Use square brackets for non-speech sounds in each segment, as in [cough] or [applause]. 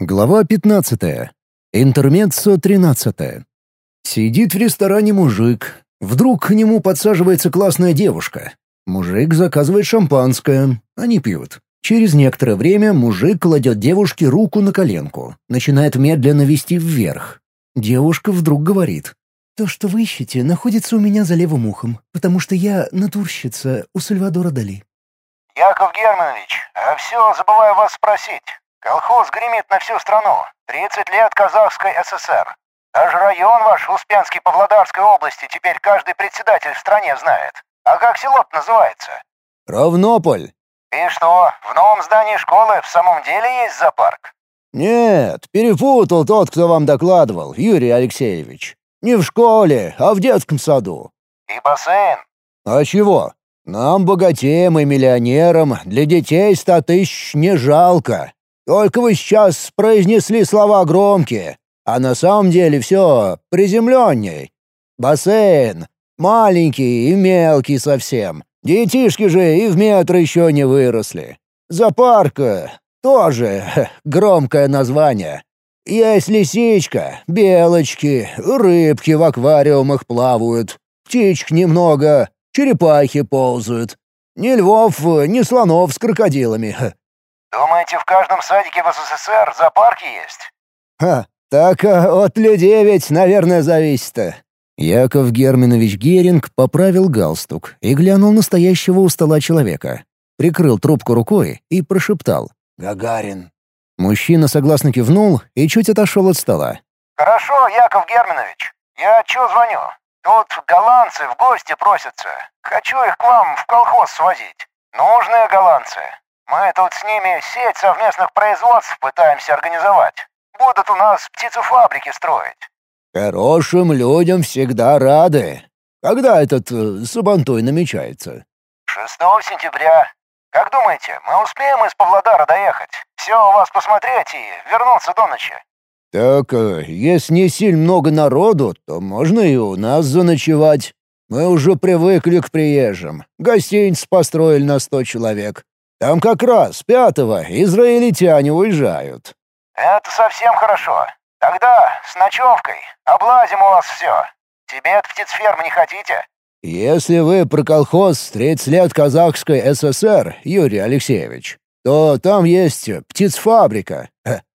Глава 15. Интермеццо 13. Сидит в ресторане мужик. Вдруг к нему подсаживается классная девушка. Мужик заказывает шампанское. Они пьют. Через некоторое время мужик кладет девушке руку на коленку. Начинает медленно вести вверх. Девушка вдруг говорит. «То, что вы ищете, находится у меня за левым ухом, потому что я натурщица у Сальвадора Дали». «Яков Германович, а все забываю вас спросить. Колхоз гремит на всю страну. 30 лет Казахской ССР. Даже район ваш, Успенский Павлодарской области, теперь каждый председатель в стране знает. А как село называется? Равнополь. И что, в новом здании школы в самом деле есть зоопарк? Нет, перепутал тот, кто вам докладывал, Юрий Алексеевич. Не в школе, а в детском саду. И бассейн? А чего? Нам, богатеям и миллионерам, для детей ста тысяч не жалко. Только вы сейчас произнесли слова громкие, а на самом деле все приземленней. Бассейн. Маленький и мелкий совсем. Детишки же и в метр еще не выросли. Зоопарк тоже громкое название. Есть лисичка, белочки, рыбки в аквариумах плавают, птичек немного, черепахи ползают. Ни львов, ни слонов с крокодилами. Думаете, в каждом садике в СССР зоопарки есть? Ха, так а от людей ведь, наверное, зависит-то. Яков Германович Геринг поправил галстук и глянул на стоящего у стола человека. Прикрыл трубку рукой и прошептал. «Гагарин». Мужчина согласно кивнул и чуть отошел от стола. «Хорошо, Яков Германович. Я чё звоню? Тут голландцы в гости просятся. Хочу их к вам в колхоз свозить. Нужные голландцы. Мы тут с ними сеть совместных производств пытаемся организовать. Будут у нас птицефабрики строить». «Хорошим людям всегда рады. Когда этот э, Сабантуй намечается?» «6 сентября. Как думаете, мы успеем из Павлодара доехать? Все у вас посмотреть и вернуться до ночи?» «Так, э, если не сильно много народу, то можно и у нас заночевать. Мы уже привыкли к приезжим. Гостиниц построили на сто человек. Там как раз пятого израильтяне уезжают». «Это совсем хорошо. Тогда с ночевкой. Облазим у вас все. Тебе от птицфермы не хотите?» «Если вы про колхоз 30 лет Казахской ССР, Юрий Алексеевич, то там есть птицфабрика.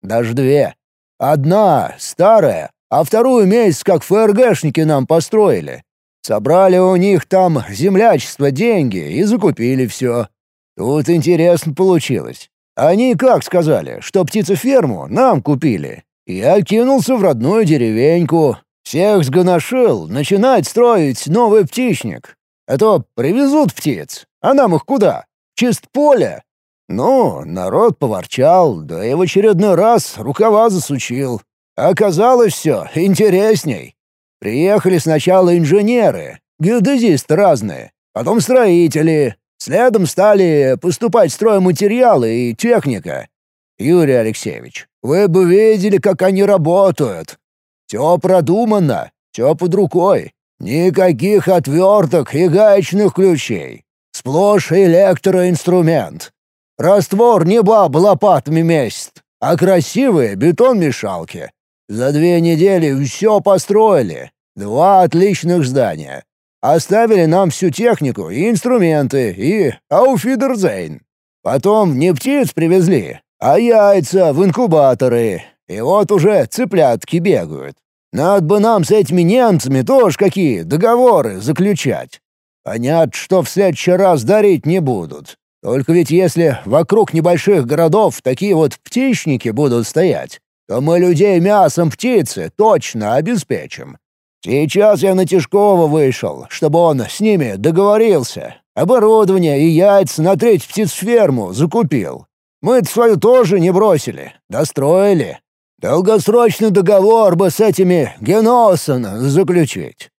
Даже две. Одна старая, а вторую месяц как ФРГшники нам построили. Собрали у них там землячество деньги и закупили все. Тут интересно получилось. Они как сказали, что птицеферму нам купили. Я кинулся в родную деревеньку. Всех сгоношил начинать строить новый птичник. А то привезут птиц, а нам их куда? Чист поле. Ну, народ поворчал, да и в очередной раз рукава засучил. Оказалось все интересней. Приехали сначала инженеры, геодезисты разные, потом строители, Следом стали поступать стройматериалы и техника. Юрий Алексеевич, вы бы видели, как они работают. Все продумано, все под рукой. Никаких отверток и гаечных ключей. Сплошь электроинструмент. Раствор не баб лопатами месяц, а красивые бетон-мешалки. За две недели все построили. Два отличных здания. Оставили нам всю технику и инструменты, и ауфидерзейн. Потом не птиц привезли, а яйца в инкубаторы. И вот уже цыплятки бегают. Надо бы нам с этими немцами тоже какие договоры заключать. Понятно, что в следующий раз дарить не будут. Только ведь если вокруг небольших городов такие вот птичники будут стоять, то мы людей мясом птицы точно обеспечим. Сейчас я на Тишкова вышел, чтобы он с ними договорился. Оборудование и яйца на треть птицферму закупил. Мы-то свою тоже не бросили, достроили. Долгосрочный договор бы с этими Геноссон заключить.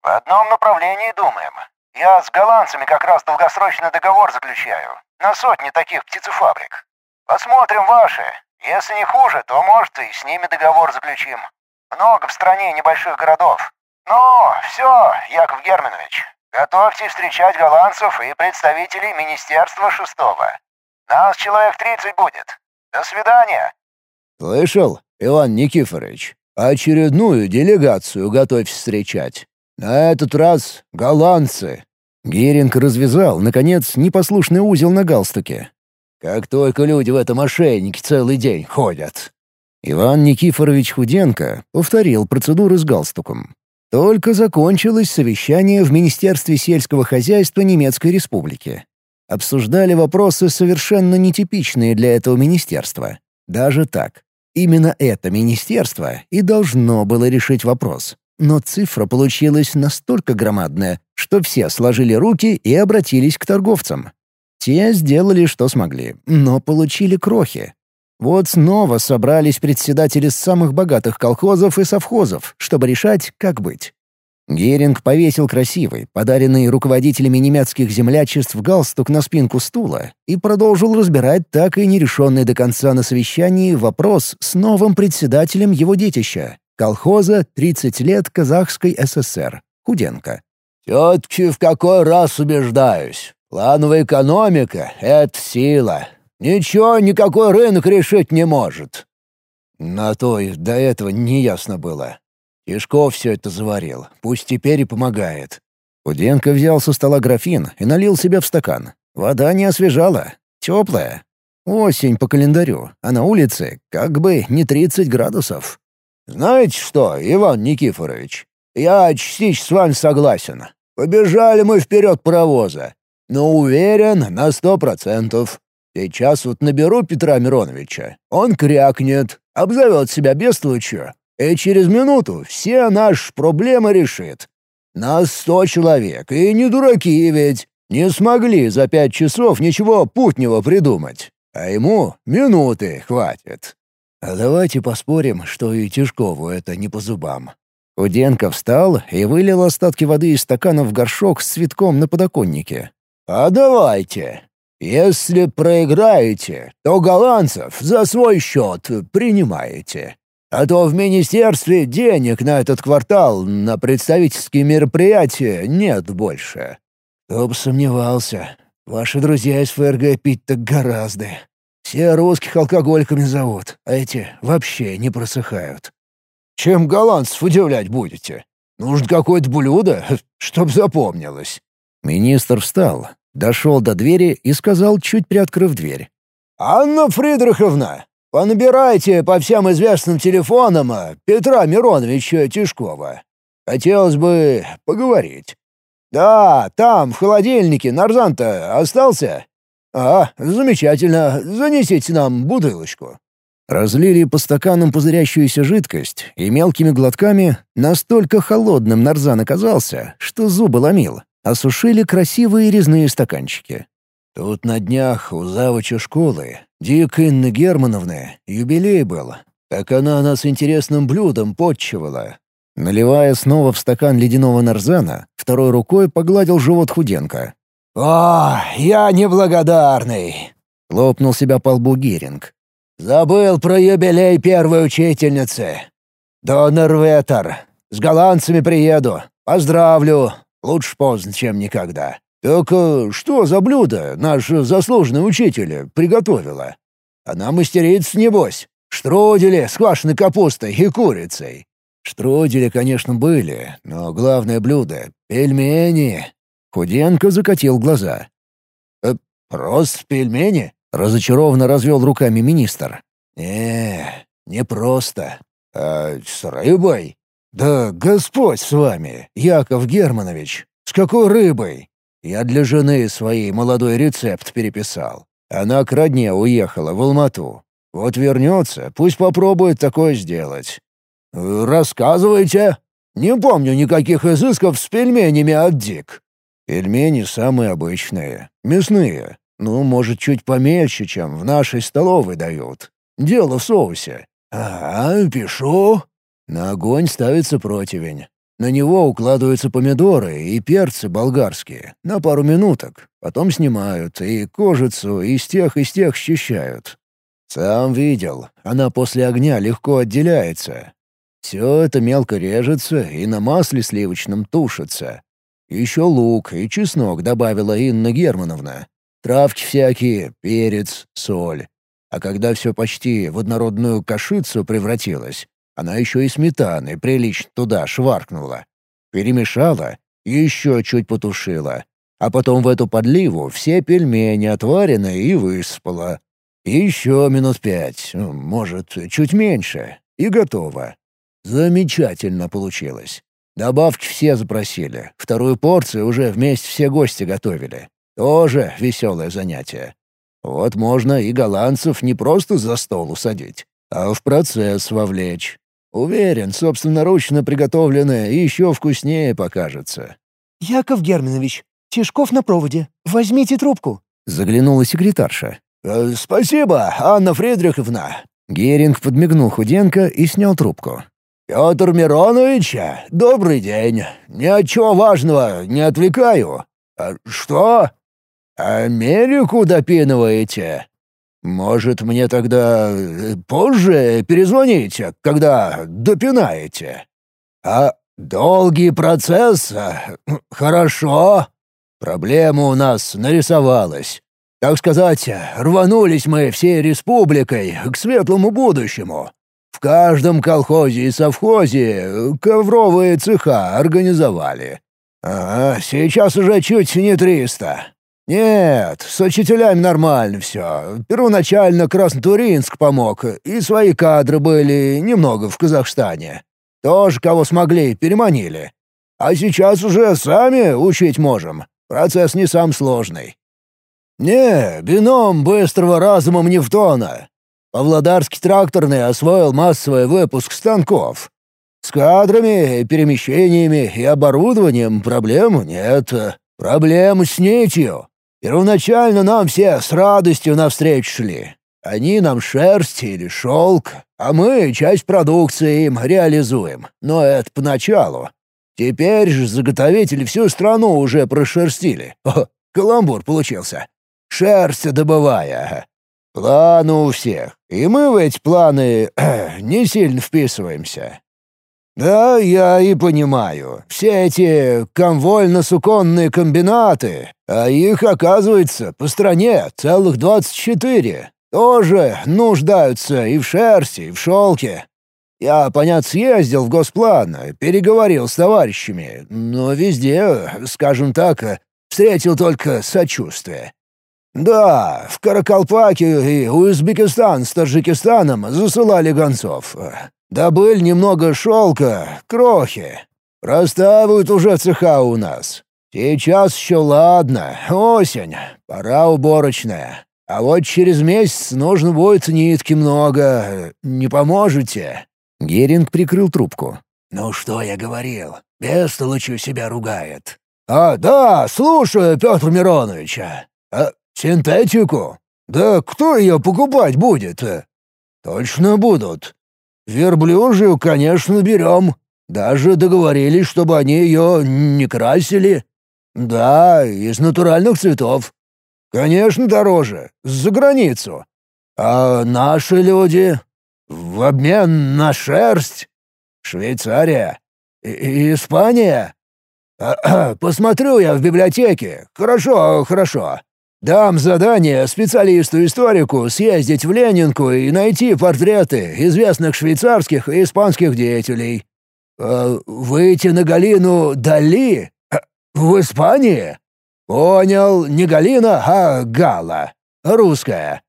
В одном направлении думаем. Я с голландцами как раз долгосрочный договор заключаю. На сотни таких птицефабрик. Посмотрим ваши. Если не хуже, то, может, и с ними договор заключим. Много в стране небольших городов. Ну, все, Яков Германович, готовьте встречать голландцев и представителей Министерства шестого. Нас человек тридцать будет. До свидания. «Слышал, Иван Никифорович? Очередную делегацию готовь встречать. На этот раз голландцы». Геринг развязал, наконец, непослушный узел на галстуке. «Как только люди в этом ошейнике целый день ходят». Иван Никифорович Худенко повторил процедуру с галстуком. Только закончилось совещание в Министерстве сельского хозяйства Немецкой Республики. Обсуждали вопросы, совершенно нетипичные для этого министерства. Даже так. Именно это министерство и должно было решить вопрос. Но цифра получилась настолько громадная, что все сложили руки и обратились к торговцам. Те сделали, что смогли, но получили крохи. Вот снова собрались председатели самых богатых колхозов и совхозов, чтобы решать, как быть. Геринг повесил красивый, подаренный руководителями немецких землячеств галстук на спинку стула и продолжил разбирать так и нерешенный до конца на совещании вопрос с новым председателем его детища — колхоза «30 лет Казахской ССР» Худенко. «Все-таки в какой раз убеждаюсь. Плановая экономика — это сила. Ничего никакой рынок решить не может». На то и до этого неясно было. Тишков все это заварил. Пусть теперь и помогает. Худенко взял со стола графин и налил себе в стакан. Вода не освежала. Теплая. Осень по календарю, а на улице как бы не 30 градусов. «Знаете что, Иван Никифорович, я частично с вами согласен. Побежали мы вперед паровоза. Но уверен на сто процентов. Сейчас вот наберу Петра Мироновича. Он крякнет, обзовет себя бестолочью, и через минуту все наши проблемы решит. Нас сто человек, и не дураки ведь. Не смогли за пять часов ничего путнего придумать. А ему минуты хватит. А давайте поспорим, что и Тишкову это не по зубам. Уденко встал и вылил остатки воды из стакана в горшок с цветком на подоконнике. «А давайте. Если проиграете, то голландцев за свой счет принимаете. А то в министерстве денег на этот квартал на представительские мероприятия нет больше. Кто бы сомневался. Ваши друзья из ФРГ пить так гораздо. Все русских алкоголиками зовут, а эти вообще не просыхают. Чем голландцев удивлять будете? Нужно какое-то блюдо, чтоб запомнилось». Министр встал, дошел до двери и сказал, чуть приоткрыв дверь. «Анна Фридриховна, Понабирайте по всем известным телефонам э, Петра Мироновича Тишкова. Хотелось бы поговорить. Да, там, в холодильнике, Нарзан-то остался? А, замечательно. Занесите нам бутылочку. Разлили по стаканам пузырящуюся жидкость, и мелкими глотками настолько холодным Нарзан оказался, что зубы ломил. Осушили красивые резные стаканчики. Тут на днях у завуча школы Дик Инны Германовны юбилей был. Так она нас интересным блюдом подчивала. Наливая снова в стакан ледяного нарзана, второй рукой погладил живот Худенко. «О, я неблагодарный!» — лопнул себя по лбу Геринг. «Забыл про юбилей первой учительницы. Донор Ветер. С голландцами приеду. Поздравлю. Лучше поздно, чем никогда. «Так э, что за блюдо наш заслуженный учитель приготовила? Она мастерица, небось. Штрудели с квашеной капустой и курицей». Штрудели, конечно, были, но главное блюдо — пельмени. Худенко закатил глаза. «Э, «Просто пельмени?» — разочарованно развел руками министр. «Не, не просто. А с рыбой?» «Да Господь с вами, Яков Германович! С какой рыбой? Я для жены своей молодой рецепт переписал. Она к родне уехала в Алмату. Вот вернется, пусть попробует такое сделать. «Рассказывайте. Не помню никаких изысков с пельменями от Дик». «Пельмени самые обычные, мясные. Ну, может, чуть помельче, чем в нашей столовой дают. Дело в соусе». «Ага, пишу». На огонь ставится противень. На него укладываются помидоры и перцы болгарские на пару минуток, потом снимают и кожицу из тех из тех счищают. Сам видел, она после огня легко отделяется. Все это мелко режется и на масле сливочном тушится. Еще лук и чеснок добавила Инна Германовна. Травки всякие, перец, соль. А когда все почти в однородную кашицу превратилось, она еще и сметаны прилично туда шваркнула. Перемешала и еще чуть потушила. А потом в эту подливу все пельмени отваренные и выспала. Еще минут пять, может, чуть меньше, и готово. Замечательно получилось. Добавки все запросили. Вторую порцию уже вместе все гости готовили. Тоже веселое занятие. Вот можно и голландцев не просто за стол усадить, а в процесс вовлечь. Уверен, собственноручно приготовленное еще вкуснее покажется. «Яков Германович, Тишков на проводе. Возьмите трубку», — заглянула секретарша. «Э, «Спасибо, Анна Фридриховна». Геринг подмигнул Худенко и снял трубку. «Петр Миронович, добрый день. Ничего важного, не отвлекаю. А что? Америку допинываете? Может, мне тогда э, позже перезвоните, когда допинаете? А долгий процесс? Хорошо. Проблема у нас нарисовалась. Так сказать, рванулись мы всей республикой к светлому будущему. В каждом колхозе и совхозе ковровые цеха организовали. Ага, сейчас уже чуть не триста. «Нет, с учителями нормально все. Первоначально Краснотуринск помог, и свои кадры были немного в Казахстане. Тоже кого смогли, переманили. А сейчас уже сами учить можем. Процесс не сам сложный». «Не, бином быстрого разума Нефтона. Павлодарский тракторный освоил массовый выпуск станков. С кадрами, перемещениями и оборудованием проблем нет. Проблем с нитью. Первоначально нам все с радостью навстречу шли. Они нам шерсть или шелк, а мы часть продукции им реализуем. Но это поначалу. Теперь же заготовители всю страну уже прошерстили. [laughs] О, каламбур получился. Шерсть добывая. Планы у всех, и мы в эти планы [clears throat] не сильно вписываемся. «Да, я и понимаю. Все эти конвольно-суконные комбинаты, а их, оказывается, по стране целых двадцать четыре, тоже нуждаются и в шерсти, и в шелке. Я, понятно, съездил в Госплан, переговорил с товарищами, но везде, скажем так, встретил только сочувствие. Да, в Каракалпаке и Узбекистан с Таджикистаном засылали гонцов. Добыли немного шелка, крохи. Расставают уже цеха у нас. Сейчас еще ладно, осень, пора уборочная. А вот через месяц нужно будет нитки много. Не поможете?» Геринг прикрыл трубку. «Ну что я говорил? Бестолочью себя ругает». «А, да, слушаю, Петр Миронович. А, синтетику? Да кто ее покупать будет?» «Точно будут. Верблюжью, конечно, берем. Даже договорились, чтобы они ее не красили. Да, из натуральных цветов. Конечно, дороже. За границу. А наши люди? В обмен на шерсть? Швейцария? И Испания? А, [clears throat] посмотрю я в библиотеке. Хорошо, хорошо. Дам задание специалисту-историку съездить в Ленинку и найти портреты известных швейцарских и испанских деятелей. Э, выйти на Галину Дали? Э, в Испании? Понял, не Галина, а Гала. Русская.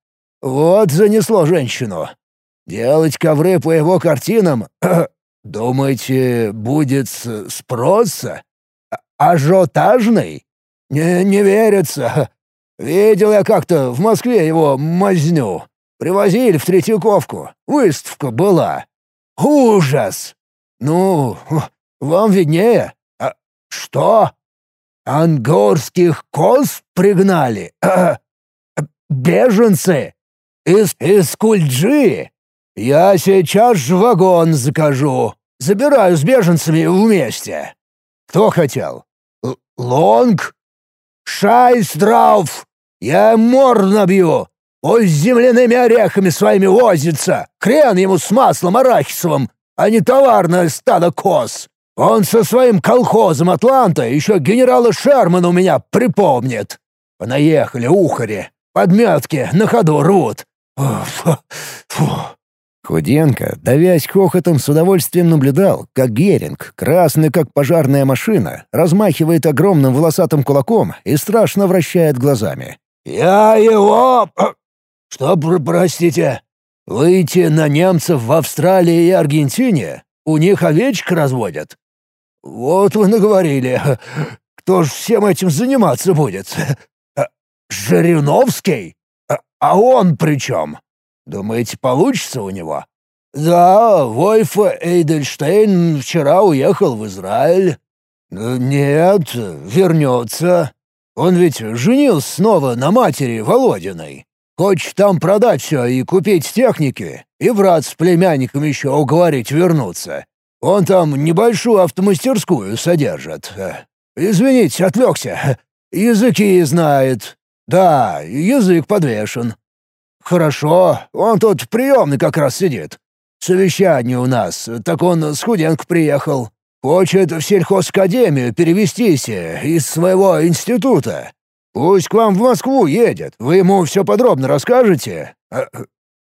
Вот занесло женщину. Делать ковры по его картинам? Думаете, будет спрос? Ажиотажный? Не, не верится. Видел я как-то в Москве его мазню. Привозили в Третьяковку. Выставка была. Ужас! Ну, вам виднее. А что? Ангорских коз пригнали? А, [clears throat] беженцы? Из, из Кульджи? Я сейчас же вагон закажу. Забираю с беженцами вместе. Кто хотел? Л Лонг? «Шайсдрауф! Я мор набью! Пусть с земляными орехами своими возится! Хрен ему с маслом арахисовым, а не товарное стадо коз! Он со своим колхозом «Атланта» еще генерала Шермана у меня припомнит! Понаехали ухари, подметки на ходу рвут! Фу, фу. Худенко, давясь хохотом, с удовольствием наблюдал, как Геринг, красный как пожарная машина, размахивает огромным волосатым кулаком и страшно вращает глазами. «Я его... [clears throat] Что, простите? Выйти на немцев в Австралии и Аргентине? У них овечек разводят? Вот вы наговорили. [clears throat] Кто ж всем этим заниматься будет? Жириновский? А он при чем? Думаете, получится у него? Да, Вольф Эйдельштейн вчера уехал в Израиль. Нет, вернется. Он ведь женился снова на матери Володиной. Хочет там продать все и купить техники, и брат с племянником еще уговорить вернуться. Он там небольшую автомастерскую содержит. Извините, отвлекся. Языки знает. Да, язык подвешен. «Хорошо, он тут приемный как раз сидит. Совещание у нас, так он с Худенко приехал. Хочет в сельхозакадемию перевестись э, из своего института. Пусть к вам в Москву едет, вы ему все подробно расскажете?» э,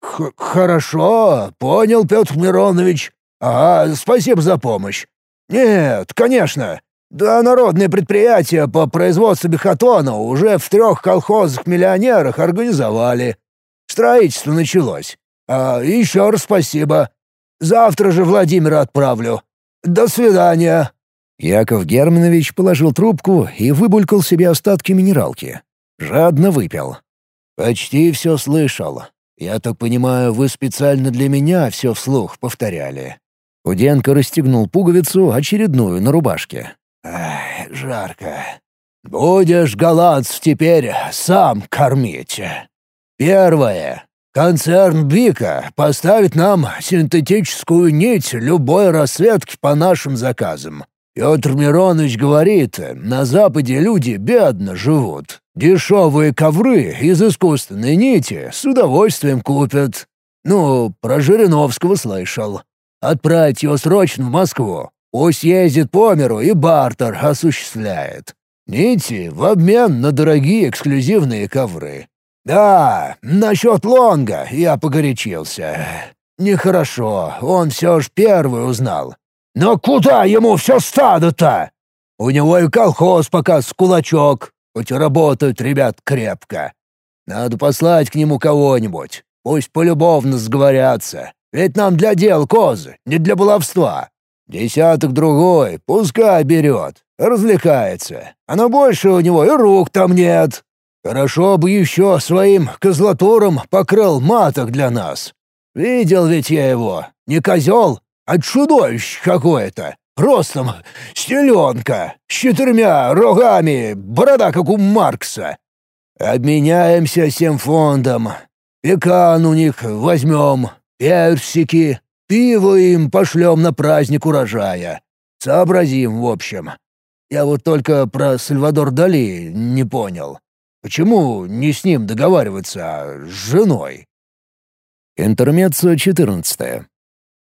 Х «Хорошо, понял, Петр Миронович. Ага, спасибо за помощь. Нет, конечно. Да народное предприятие по производству бихотона уже в трех колхозах-миллионерах организовали. Строительство началось. А еще раз спасибо. Завтра же Владимира отправлю. До свидания». Яков Германович положил трубку и выбулькал себе остатки минералки. Жадно выпил. «Почти все слышал. Я так понимаю, вы специально для меня все вслух повторяли». Уденко расстегнул пуговицу, очередную на рубашке. «Ай, жарко. Будешь голландцев теперь сам кормить». Первое. Концерн Бика поставит нам синтетическую нить любой расцветки по нашим заказам. Петр Миронович говорит, на Западе люди бедно живут. Дешевые ковры из искусственной нити с удовольствием купят. Ну, про Жириновского слышал. Отправить его срочно в Москву. Пусть ездит по миру и бартер осуществляет. Нити в обмен на дорогие эксклюзивные ковры. «Да, насчет Лонга я погорячился. Нехорошо, он все ж первый узнал. Но куда ему все стадо-то? У него и колхоз пока с кулачок, хоть работают ребят крепко. Надо послать к нему кого-нибудь, пусть полюбовно сговорятся. Ведь нам для дел козы, не для баловства. Десяток другой, пускай берет, развлекается. А на больше у него и рук там нет. Хорошо бы еще своим козлатуром покрыл маток для нас. Видел ведь я его. Не козел, а чудовище какое-то. Ростом стеленка, с четырьмя рогами, борода, как у Маркса. Обменяемся всем фондом. Пекан у них возьмем, персики, пиво им пошлем на праздник урожая. Сообразим, в общем. Я вот только про Сальвадор Дали не понял. Почему не с ним договариваться, а с женой? Интермеццо 14.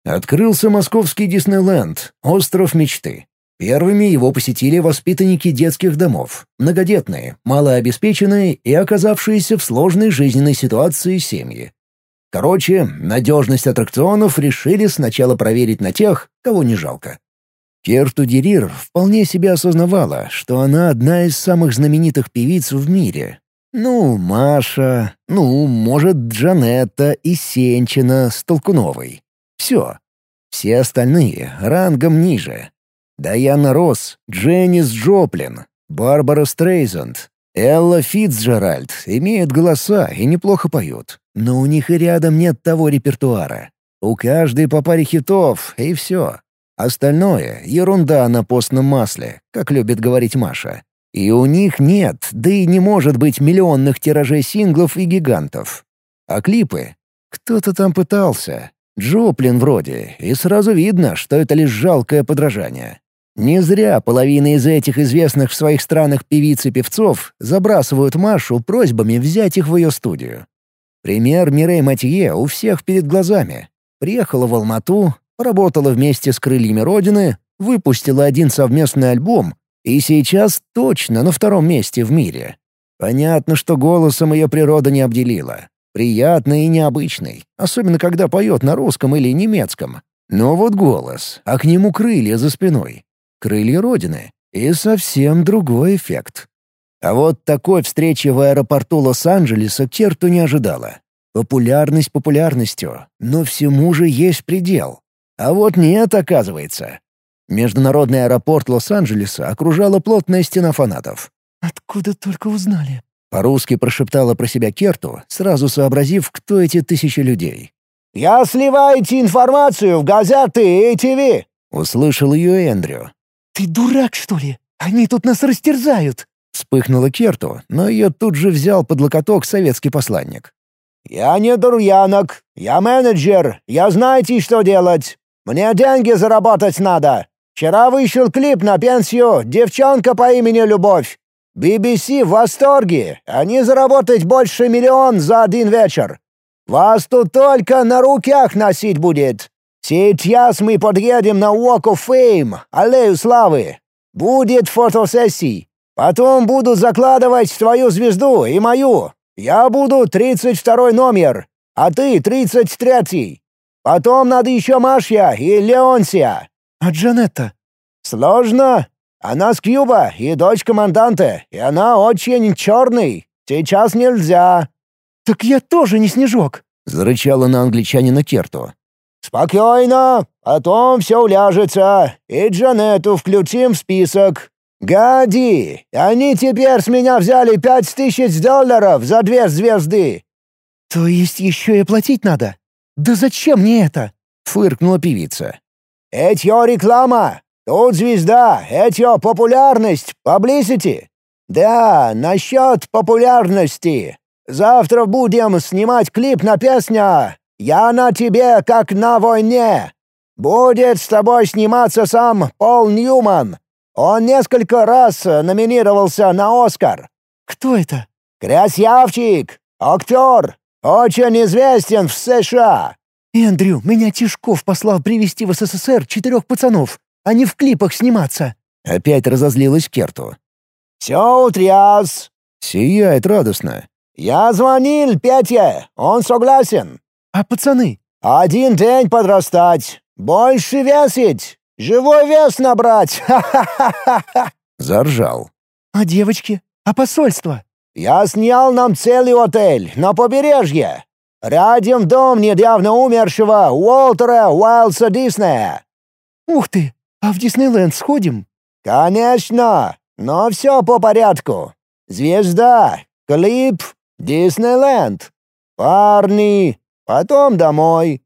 Открылся московский Диснейленд, остров мечты. Первыми его посетили воспитанники детских домов, многодетные, малообеспеченные и оказавшиеся в сложной жизненной ситуации семьи. Короче, надежность аттракционов решили сначала проверить на тех, кого не жалко. Керту Дерир вполне себе осознавала, что она одна из самых знаменитых певиц в мире. Ну, Маша, ну, может, Джанетта и Сенчина с Толкуновой. Все. Все остальные рангом ниже. Даяна Росс, Дженнис Джоплин, Барбара Стрейзанд, Элла Фитцджеральд имеют голоса и неплохо поют, но у них и рядом нет того репертуара. У каждой по паре хитов, и все. Остальное — ерунда на постном масле, как любит говорить Маша. И у них нет, да и не может быть миллионных тиражей синглов и гигантов. А клипы? Кто-то там пытался. Джоплин вроде, и сразу видно, что это лишь жалкое подражание. Не зря половина из этих известных в своих странах певиц и певцов забрасывают Машу просьбами взять их в ее студию. Пример Мирей Матье у всех перед глазами. Приехала в Алмату, Поработала вместе с «Крыльями Родины», выпустила один совместный альбом и сейчас точно на втором месте в мире. Понятно, что голосом ее природа не обделила. Приятный и необычный, особенно когда поет на русском или немецком. Но вот голос, а к нему крылья за спиной. Крылья Родины. И совсем другой эффект. А вот такой встречи в аэропорту Лос-Анджелеса Керту не ожидала. Популярность популярностью, но всему же есть предел. А вот нет, оказывается. Международный аэропорт Лос-Анджелеса окружала плотная стена фанатов. «Откуда только узнали?» По-русски прошептала про себя Керту, сразу сообразив, кто эти тысячи людей. «Я сливаете информацию в газеты и ТВ!» — услышал ее Эндрю. «Ты дурак, что ли? Они тут нас растерзают!» Вспыхнула Керту, но ее тут же взял под локоток советский посланник. «Я не дурьянок, я менеджер, я знаете, что делать. Мне деньги заработать надо. Вчера вышел клип на пенсию «Девчонка по имени Любовь». BBC в восторге. Они заработать больше миллион за один вечер. Вас тут только на руках носить будет. Сейчас мы подъедем на Walk of Fame, аллею славы. Будет фотосессий. Потом буду закладывать твою звезду и мою. Я буду 32 номер, а ты 33. Потом надо еще Машья и Леонсия. А Джанетта? Сложно. Она с Кьюба и дочь команданта, и она очень черный. Сейчас нельзя». «Так я тоже не Снежок», — зарычала на англичанина Керту. «Спокойно, потом все уляжется, и Джанетту включим в список. Гади, они теперь с меня взяли пять тысяч долларов за две звезды». «То есть еще и платить надо? Да зачем мне это?» — фыркнула певица. «Это реклама. Тут звезда, это популярность, publicity. Да, насчет популярности. Завтра будем снимать клип на песню «Я на тебе, как на войне». Будет с тобой сниматься сам Пол Ньюман. Он несколько раз номинировался на «Оскар». «Кто это?» «Красавчик, актер, очень известен в США». «Эндрю, меня Тишков послал привезти в СССР четырех пацанов а не в клипах сниматься!» Опять разозлилась Керту. «Все утряс!» Сияет радостно. «Я звонил Петя, он согласен». «А пацаны?» «Один день подрастать, больше весить, живой вес набрать, [laughs] ха-ха-ха-ха!» Заржал. «А девочки? А посольство?» «Я снял нам целый отель на побережье. Рядом дом недавно умершего Уолтера Уайлса Диснея». «Ух ты! «А в Диснейленд сходим?» «Конечно! Но все по порядку. Звезда, клип, Диснейленд. Парни, потом домой.